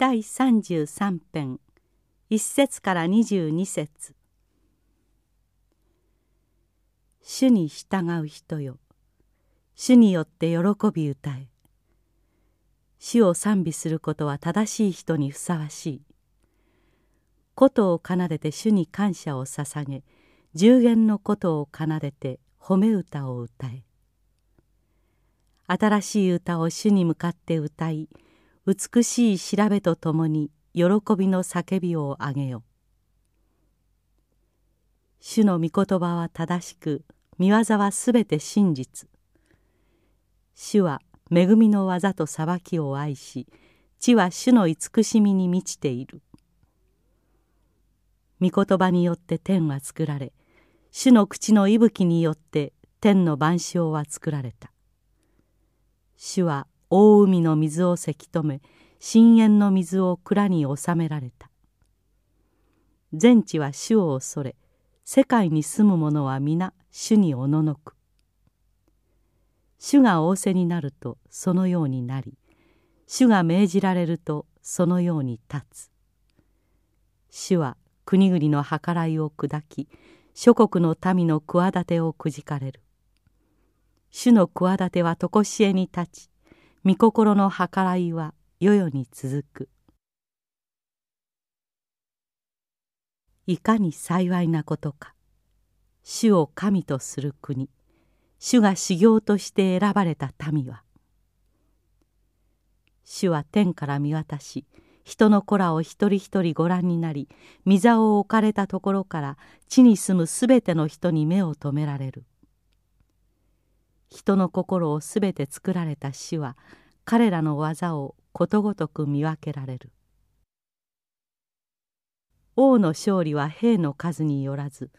第33編。1節から22節。主に従う人よ。主によって喜び歌え。主を賛美することは正しい人にふさわしい。琴を奏でて主に感謝を捧げ。十弦の琴を奏でて褒め歌を歌え。新しい歌を主に向かって歌い美しい調べとともに喜びの叫びをあげよ主の御言葉は正しく御業はすべて真実。主は恵みの技と裁きを愛し地は主の慈しみに満ちている。御言葉によって天は作られ主の口の息吹によって天の万象は作られた。主は大海の水をせき止め深淵の水を蔵に収められた。全地は主を恐れ世界に住む者は皆主におののく。主が仰せになるとそのようになり主が命じられるとそのように立つ。主は国々の計らいを砕き諸国の民の企てをくじかれる。主の企ては常しえに立ち御心の計らいは世々に続く。いかに幸いなことか。主を神とする国。主が修行として選ばれた民は。主は天から見渡し人の子らを一人一人ご覧になり御座を置かれたところから地に住むすべての人に目を留められる。人の心をすべて作られた主は彼らの技をことごとく見分けられる。王の勝利は兵の数によらず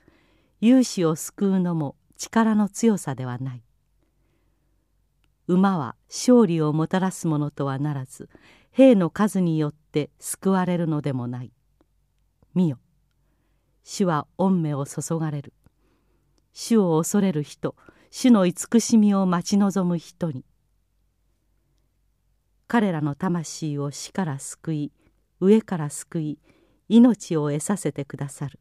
勇士を救うのも力の強さではない。馬は勝利をもたらすものとはならず兵の数によって救われるのでもない。見よ。主は御目を注がれる。主を恐れる人主の慈しみを待ち望む人に。彼らの魂を死から救い上から救い命を得させてくださる。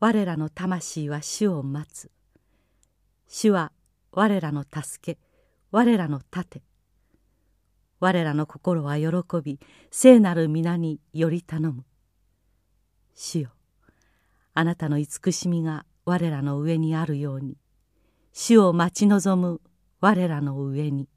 我らの魂は主を待つ。主は我らの助け我らの盾。我らの心は喜び聖なる皆により頼む。主よあなたの慈しみが我らの上にあるように。死を待ち望む我らの上に。